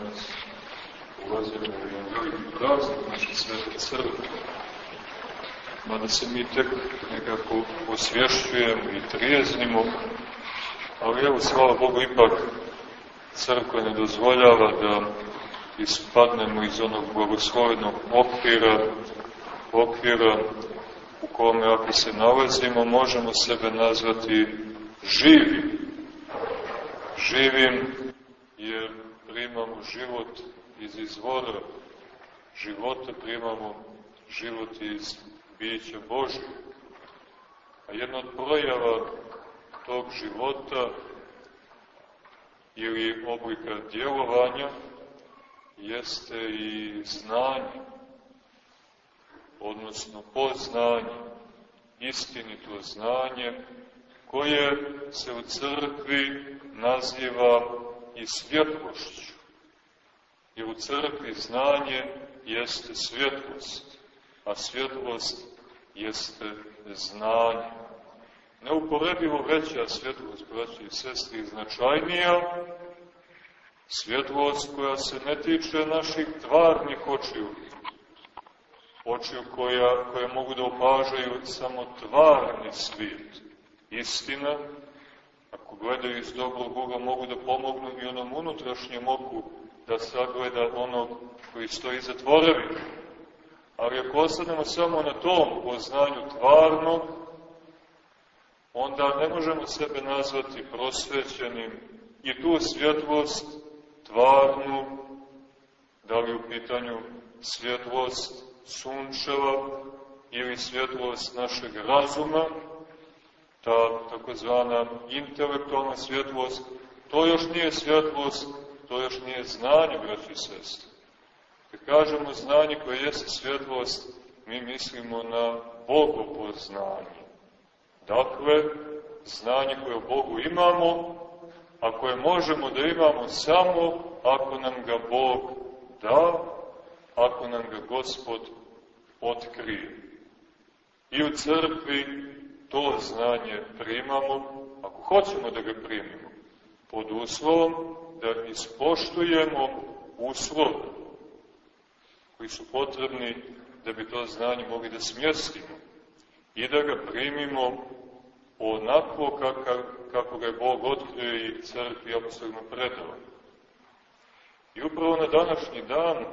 danas ulazimo u jedan veliki praznik naše svete crkve. Mada se mi tek nekako osvješćujemo i trijeznimo, ali evo, slava Bogu, ipak crkva ne dozvoljava da ispadnemo iz onog blagoslovenog okvira, okvira u kome ako se nalazimo možemo sebe nazvati živim. Živim primamo život iz izvora života, primamo život iz bića Božja. A jedna od projava tog života ili oblika djelovanja jeste i znanje, odnosno poznanje, istinito znanje, koje se u crkvi naziva i svjetlošću. Jer u crkvi znanje jeste svjetlost, a svjetlost jeste znanje. Neuporedivo veća svjetlost, braći i sestri, značajnija, svjetlost koja se ne tiče naših tvarnih očiju, očiju koja, koje mogu da opažaju samo tvarni svijet. Istina, ako gledaju iz dobrog Boga, mogu da pomognu i onom unutrašnjem oku da sagleda onog koji stoji za tvorevi. Ali ako ostanemo samo na tom poznanju tvarnog, onda ne možemo sebe nazvati prosvećenim i tu svjetlost tvarnu, da li u pitanju svjetlost sunčeva ili svjetlost našeg razuma, ta takozvana intelektualna svjetlost, to još nije svjetlost, to još nije znanje, braći i sestri. Kad kažemo znanje koje jeste svjetlost, mi mislimo na bogopoznanje. Dakle, znanje koje o Bogu imamo, a koje možemo da imamo samo ako nam ga Bog da, ako nam ga Gospod otkrije. I u crkvi to znanje primamo, ako hoćemo da ga primimo, pod uslovom da ispoštujemo uslove koji su potrebni da bi to znanje mogli da smjestimo i da ga primimo onako kakav, kako ga je Bog otkrio i crkvi apostolima predao. I upravo na današnji dan,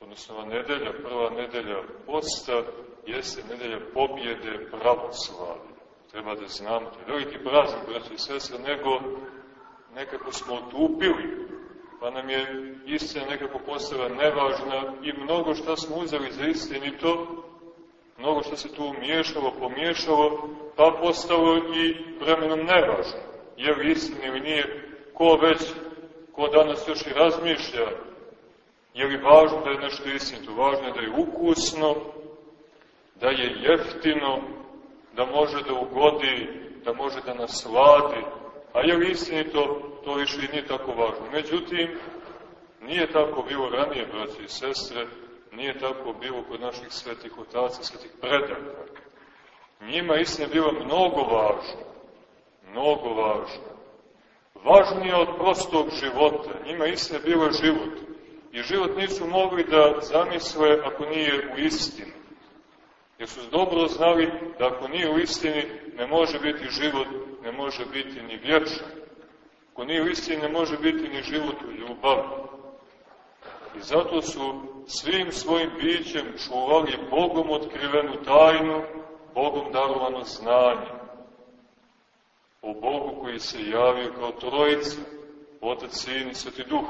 odnosno nedelja, prva nedelja posta, jeste nedelja pobjede pravoslavlja. Treba da znamo, to je veliki praznik, braći i sestre, nego nekako smo otupili, pa nam je istina nekako postala nevažna i mnogo što smo uzeli za istinito, mnogo što se tu umiješalo, pomiješalo, pa postalo i vremenom nevažno. Je li istina ili nije, ko već, ko danas još i razmišlja, je li važno da je nešto istinito, važno je da je ukusno, da je jeftino, da može da ugodi, da može da nasladi, a je li istinito, to više i nije tako važno. Međutim, nije tako bilo ranije, braći i sestre, nije tako bilo kod naših svetih otaca, svetih predaka. Njima istina bila mnogo važna, mnogo važna. Važnija od prostog života. Njima istina bila život. I život nisu mogli da zamisle ako nije u istini. Jer su dobro znali da ako nije u istini ne može biti život, ne može biti ni vječan. Ako nije u istini ne može biti ni život u ljubavi. I zato su svim svojim bićem čuvali Bogom otkrivenu tajnu, Bogom darovano znanje. O Bogu koji se javio kao trojica, Otac, Sin i Sveti Duh.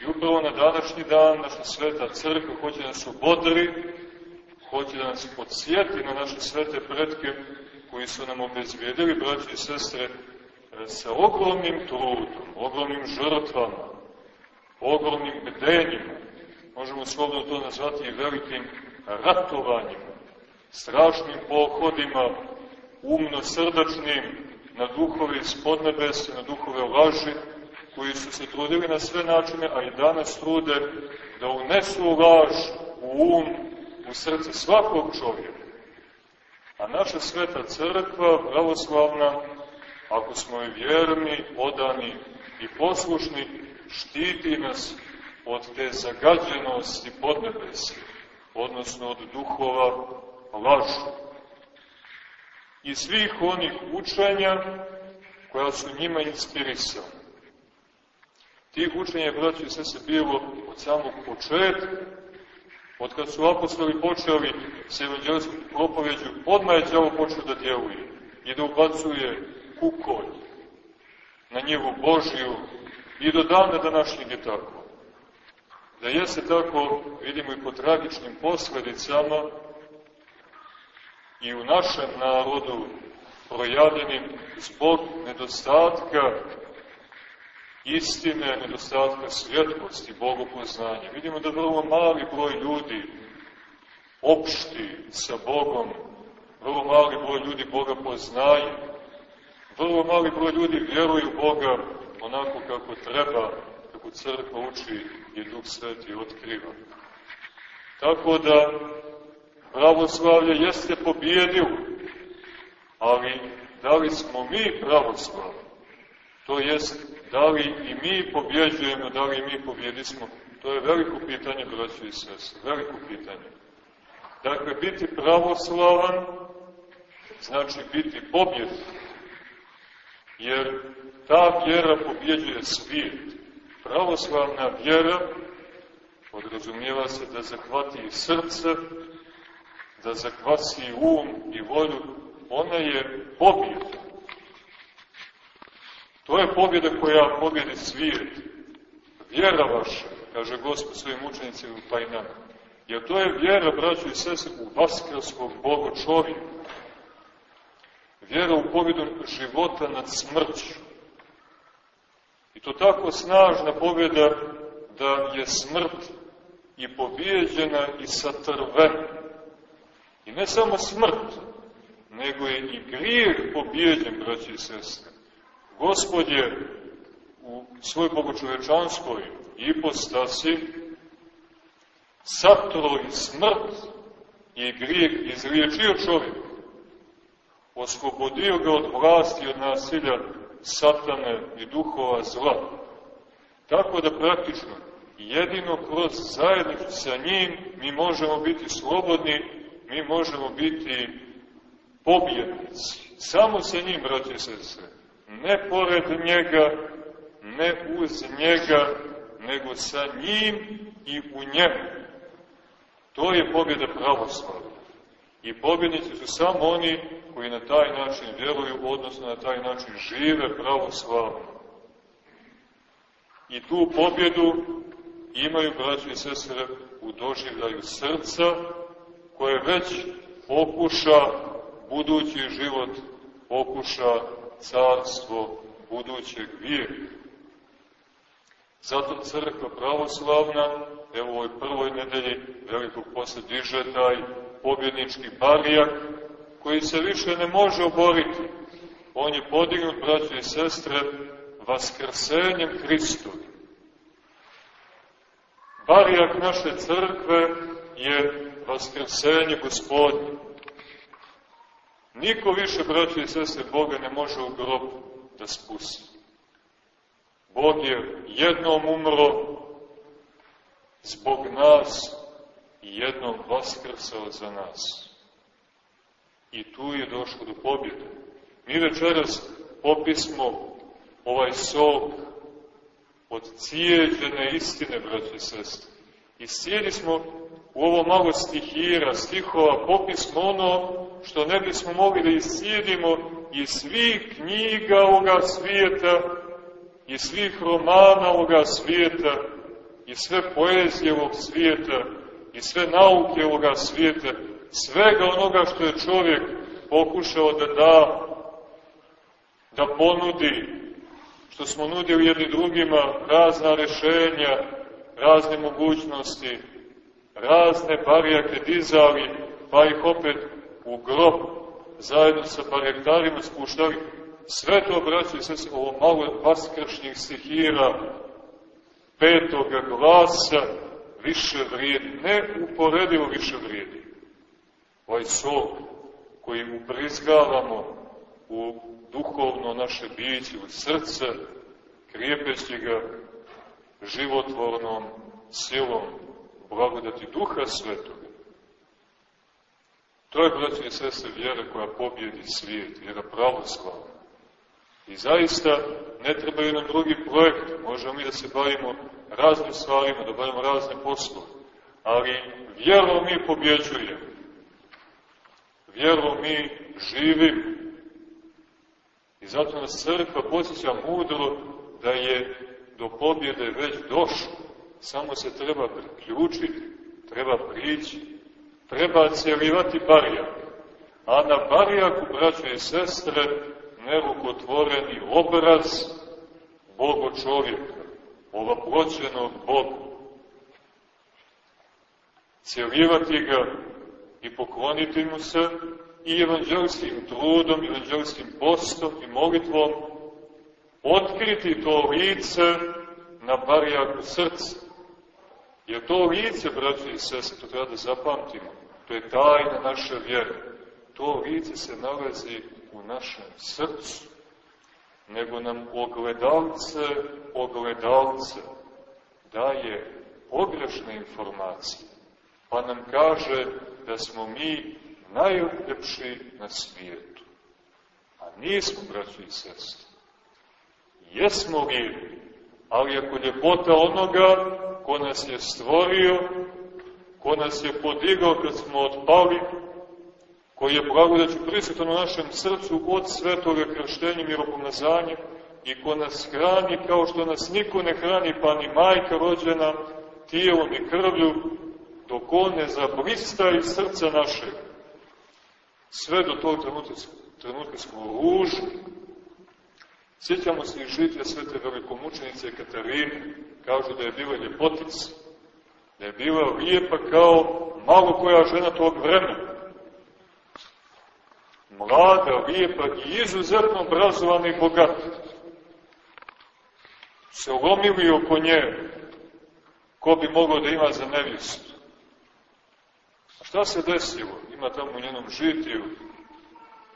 I upravo na današnji dan naša sveta crkva hoće da nas obodri, hoće da nas podsjeti na naše svete predke koji su nam obezbijedili, braći i sestre, sa ogromnim trudom, ogromnim žrtvama, ogromnim bdenjima, možemo slobodno to nazvati velikim ratovanjima, strašnim pohodima, umno-srdačnim, na duhove iz podnebesa, na duhove laži, koji su se trudili na sve načine, a i danas trude da unesu laž u um, u srce svakog čovjeka. A naša sveta crkva, pravoslavna, ako smo i vjerni, odani i poslušni, štiti nas od te zagađenosti podnebesi, odnosno od duhova lažu. I svih onih učenja koja su njima inspirisana. Tih učenja, braći i se bilo od samog početka, od kad su apostoli počeli s evanđelskom propoveđu, odmah je djavo počeo da djeluje i da ubacuje kukolj na njevu Božiju i do dana današnjeg je tako. Da jeste tako, vidimo i po tragičnim posledicama i u našem narodu projavljenim zbog nedostatka istine, nedostatka svjetlosti, bogopoznanja. Vidimo da vrlo mali broj ljudi opšti sa Bogom, vrlo mali broj ljudi Boga poznaje, vrlo mali broj ljudi vjeruju Boga onako kako treba, kako crkva uči i Duh Sveti otkriva. Tako da pravoslavlje jeste pobjedilo, ali da li smo mi pravoslavni? To jest, da li i mi pobjeđujemo, da li mi pobjedismo? To je veliko pitanje, braći i sese, veliko pitanje. Dakle, biti pravoslavan znači biti pobjed, jer ta vjera pobjeđuje svijet. Pravoslavna vjera podrazumijeva se da zahvati srce, da zahvasi um i volju, ona je pobjeda. To je pobjeda koja pobjedi svijet. Vjera vaša, kaže Gospod svojim učenicima u tajnama. Jer to je vjera, braćo i sese, u vaskrskog Boga čovjeka. Vjera u pobjedu života nad smrću. I to tako snažna pobjeda da je smrt i pobijeđena i satrvena. I ne samo smrt, nego je i grijeh pobijeđen, braći i sestre. Gospod je u svoj bogočovečanskoj ipostasi satro i smrt i grijeh izliječio čovjek. Oslobodio ga od vlasti, od nasilja satane i duhova zla. Tako da praktično jedino kroz zajednicu sa njim mi možemo biti slobodni, mi možemo biti pobjednici. Samo sa njim, braće i sestre. Ne pored njega, ne uz njega, nego sa njim i u njemu. To je pobjeda pravoslavlja. I pobjednici su samo oni koji na taj način vjeruju, odnosno na taj način žive pravoslavno. I tu pobjedu imaju, braći i sestre, u doživljaju srca, koje već okuša budući život, okuša carstvo budućeg vijeka. Zato crkva pravoslavna, evo u ovoj prvoj nedelji velikog posle diže taj pobjednički barijak, koji se više ne može oboriti. On je podignut, braće i sestre, vaskrsenjem Hristovim. Barijak naše crkve je vaskrsenje gospodnje. Niko više, braće i sestre, Boga ne može u grob da spusti. Bog je jednom umro zbog nas i jednom vaskrsao za nas. I tu je došlo do pobjede. Mi večeras popismo ovaj sok od cijeđene istine, braći i sestre. I sjedi smo u ovo malo stihira, stihova, popismo ono što ne bismo mogli da iscijedimo iz svih knjiga ovoga svijeta, iz svih romana ovoga svijeta, i sve poezije ovog svijeta, i sve nauke ovoga svijeta, svega onoga što je čovjek pokušao da da, da ponudi, što smo nudili jedni drugima, razna rešenja, razne mogućnosti, razne barijake dizali, pa ih opet u grob zajedno sa barektarima spuštali. Sve to, braći se, ovo malo vaskršnjih stihira, petoga glasa, više vrijedi, ne uporedivo više vrijedi. Ovaj sok koji ubrizgavamo u duhovno naše biće, u srce, krijepeći ga životvornom silom blagodati Duha Svetoga. To je, braći i sese, vjera koja pobjedi svijet, vjera pravoslavna. I zaista ne trebaju nam drugi projekt, možemo mi da se bavimo raznim stvarima, da bavimo razne poslove, ali vjerom mi pobjeđujemo. Vjerom mi živimo. I zato nas crkva posjeća mudro da je do pobjede već došlo. Samo se treba priključiti, treba prići, treba cijelivati barijak. A na barijaku, braće i sestre, nerukotvoreni obraz Bogo čovjeka, ovaploćenog Boga. Cijelivati ga i pokloniti mu se i evanđelskim trudom, evanđelskim postom i molitvom otkriti to lice na barijaku srca. Jer to lice, braći i sese, to treba da zapamtimo, to je tajna naše vjere. To lice se nalazi u našem srcu, nego nam ogledalce, ogledalce daje pogrešne informacije, pa nam kaže da smo mi najljepši na svijetu. A nismo, braći i sestri. Jesmo lijepi, ali ako ljepota onoga ko nas je stvorio, ko nas je podigao kad smo otpali, koji je blagodaću prisutan u našem srcu od svetoga krštenja miropomazanja i ko nas hrani kao što nas niko ne hrani, pa ni majka rođena, tijelom i krvlju, dok on ne zabrista iz srca našeg. Sve do tog trenutka, trenutka smo ružni. Sjećamo se i žitja svete velikomučenice Katarine, kažu da je bila ljepotica, da je bila lijepa kao malo koja žena tog vremena mlada, lijepa i izuzetno obrazovana i bogata. Se ulomili oko nje, ko bi mogao da ima za nevjestu. Šta se desilo? Ima tamo u njenom žitiju,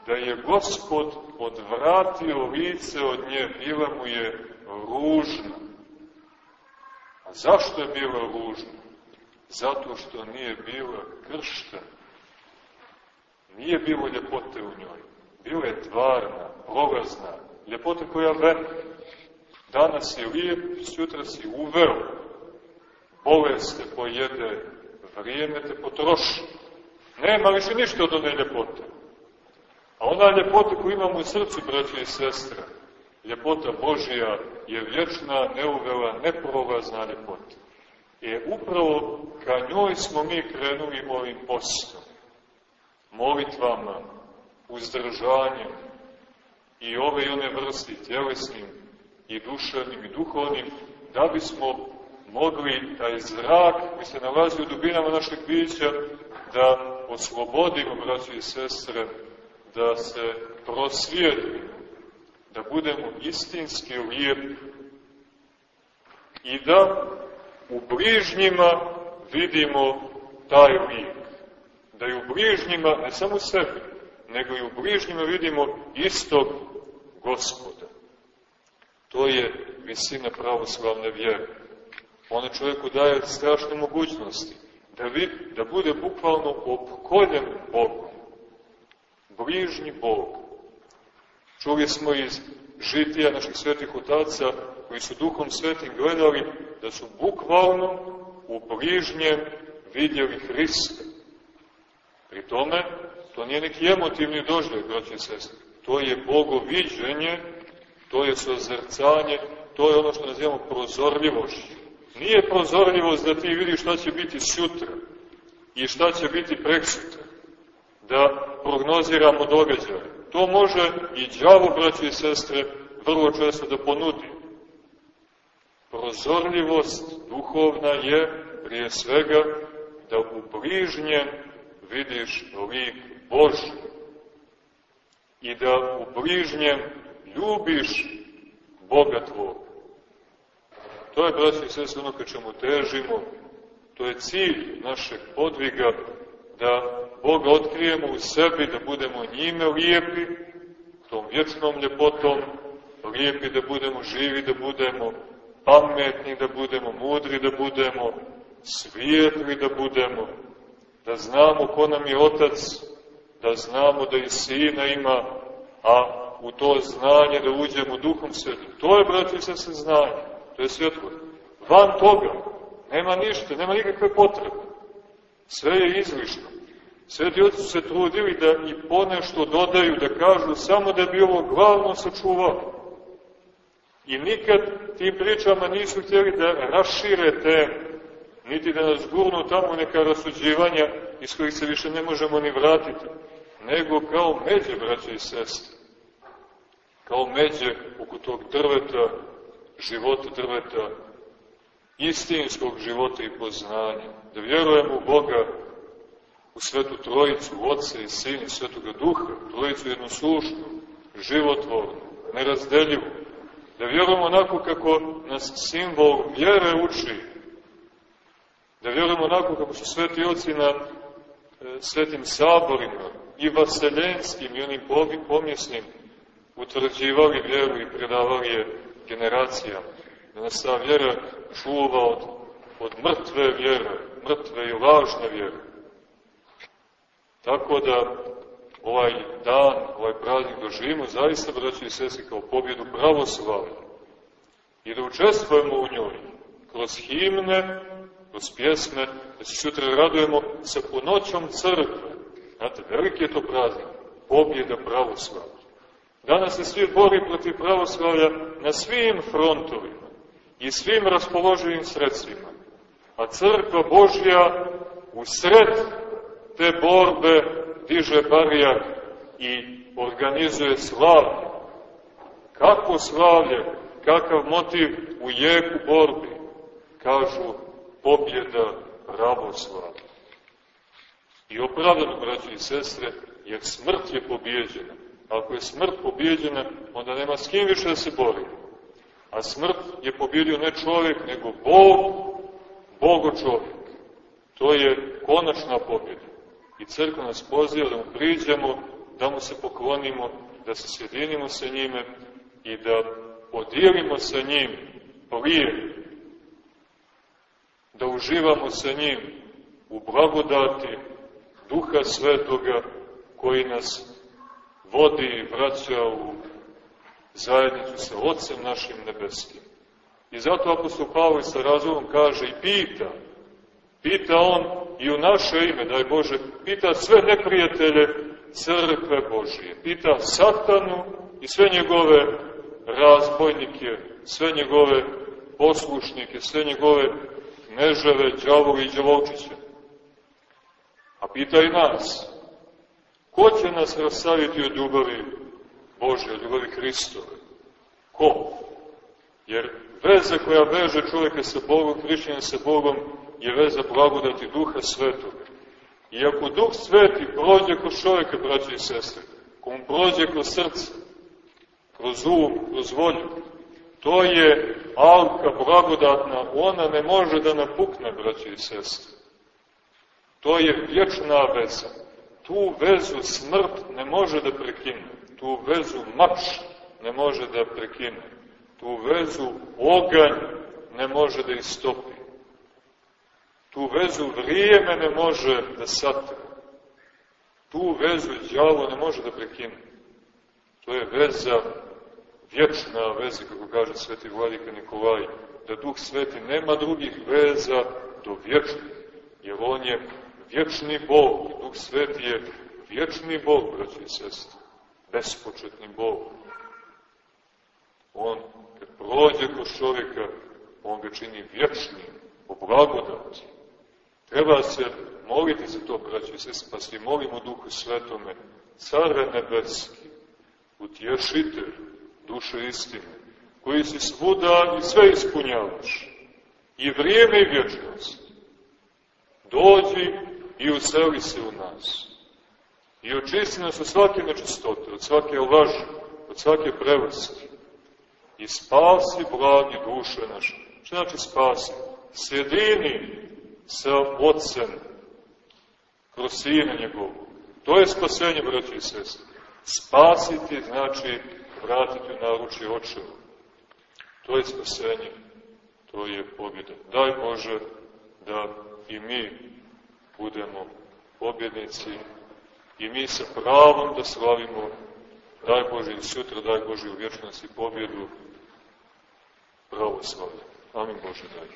da je gospod odvratio lice od nje, bila mu je ružna. A zašto je bila ružna? Zato što nije bila krštena. Nije bilo ljepote u njoj. Bila je tvarna, prolazna, ljepota koja vene. Danas je lijep, sutra si uveo. Bolest te pojede, vrijeme te potroši. Nema više ništa od one ljepote. A ona ljepota koju imamo u srcu, braće i sestre, ljepota Božija je vječna, neuvela, neprolazna ljepota. E upravo ka njoj smo mi krenuli ovim postom molitvama, uzdržanjem i ove i one vrsti, tjelesnim i duševnim i duhovnim, da bismo mogli taj zrak koji se nalazi u dubinama našeg bića da oslobodimo, braći i sestre, da se prosvijedi, da budemo istinski lijepi i da u bližnjima vidimo taj lijep da i u bližnjima, ne samo sebi, nego i u bližnjima vidimo istog gospoda. To je visina pravoslavne vjere. Ona čovjeku daje strašne mogućnosti da, vid, da bude bukvalno opkoljen Bogom. Bližnji Bog. Čuli smo iz žitija naših svetih otaca koji su duhom svetim gledali da su bukvalno u bližnjem vidjeli Hrista. Pri tome, to nije neki emotivni doživljaj, braći i sestri. To je bogoviđenje, to je sozrcanje, to je ono što nazivamo prozorljivošću. Nije prozorljivost da ti vidiš šta će biti sutra i šta će biti preksutra, da prognoziramo događaje. To može i džavo, braći i sestre, vrlo često da ponudi. Prozorljivost duhovna je, prije svega, da u bližnjem vidiš lik Boži i da u bližnjem ljubiš Boga tvoj. To je, braći i sestri, ono ka čemu težimo, to je cilj našeg podviga, da Boga otkrijemo u sebi, da budemo njime lijepi, tom vječnom ljepotom, lijepi da budemo, živi da budemo, pametni da budemo, mudri da budemo, svijetli da budemo, da znamo ko nam je Otac, da znamo da i Sina ima, a u to znanje da uđemo duhom svetim. To je, braći se, se znanje. To je svjetlo. Van toga nema ništa, nema nikakve potrebe. Sve je izlišno. Sveti oci se trudili da i ponešto dodaju, da kažu samo da bi ovo glavno sačuvali. I nikad tim pričama nisu htjeli da rašire temu, niti da nas gurnu tamo neka rasuđivanja iz kojih se više ne možemo ni vratiti, nego kao međe, braće i sestre. Kao međe oko tog drveta, života drveta, istinskog života i poznanja. Da vjerujemo u Boga, u Svetu Trojicu, u Otca i Sina i Svetoga Duha, Trojicu jednoslušnu, životvornu, nerazdeljivu. Da vjerujemo onako kako nas simbol vjere uči. Da vjerujemo onako kako su sveti oci na e, svetim saborima i vaseljenskim i onim pomjesnim utvrđivali vjeru i predavali je generacijama. Da nas ta vjera čuva od, od mrtve vjere, mrtve i lažne vjere. Tako da ovaj dan, ovaj praznik doživimo zaista, braći i sestri, kao pobjedu pravoslavlja. I da učestvujemo u njoj, kroz himne, kroz pjesme, da se sutra radujemo sa punoćom crkve. Znate, veliki je to praznik, pobjeda pravoslavlja. Danas se svi bori protiv pravoslavlja na svim frontovima i svim raspoloživim sredstvima. A crkva Božja u sred te borbe diže barijak i organizuje slavlje. Kako slavlje, kakav motiv u jeku borbi? Kažu pobjeda pravoslavlja. I opravdano, braći i sestre, jer smrt je pobjeđena. Ako je smrt pobjeđena, onda nema s kim više da se bori. A smrt je pobjedio ne čovjek, nego Bog, Bogo čovjek. To je konačna pobjeda. I crkva nas poziva da mu priđemo, da mu se poklonimo, da se sjedinimo sa njime i da podijelimo sa njim prije, da uživamo sa njim u blagodati Duha Svetoga koji nas vodi i vraća u zajednicu sa Otcem našim nebeskim. I zato apostol Pavle sa razumom kaže i pita, pita on i u naše ime, daj Bože, pita sve neprijatelje crkve Božije, pita satanu i sve njegove razbojnike, sve njegove poslušnike, sve njegove neževe, džavove i džavovčiće. A pita i nas, ko će nas rastaviti od ljubavi Bože, od ljubavi Hristove? Ko? Jer veza koja veže čovjeka sa Bogom, hrišćana sa Bogom, je veza blagodati Duha Svetoga. I ako Duh Sveti prođe kroz čovjeka, braće i sestre, ko mu prođe kroz srce, kroz um, kroz volju, to je alka blagodatna, ona ne može da napukne, braće i sestre. To je vječna veza. Tu vezu smrt ne može da prekine. Tu vezu mač ne može da prekine. Tu vezu oganj ne može da istopi. Tu vezu vrijeme ne može da satre. Tu vezu djavo ne može da prekine. To je veza, vječna veza, kako kaže sveti vladika Nikolaj, da Duh Sveti nema drugih veza do vječnih, jer on je vječni Bog, Duh Sveti je vječni Bog, braći i sestri, bespočetni Bog. On, kad prođe kroz čovjeka, on ga čini vječnim, po blagodati. Treba se moliti za to, braći sestri, pa se molimo Duhu Svetome, Care Nebeski, utješitelj duše istine, koji si svuda i sve ispunjavaš, i vrijeme i vječnost. Dođi i useli se u nas. I očisti nas od svake nečistote, od svake laži, od svake prevrsti. I spasi blagi duše naše. Što znači spasi? Sjedini sa Otcem kroz Sina njegovu. To je spasenje, braći i sestri. Spasiti znači vratiti u naručje očevu. To je spasenje, to je pobjeda. Daj Bože da i mi budemo pobjednici i mi sa pravom da slavimo, daj Bože i sutra, daj Bože u vječnosti pobjedu pravoslavlja. Amin Bože daj.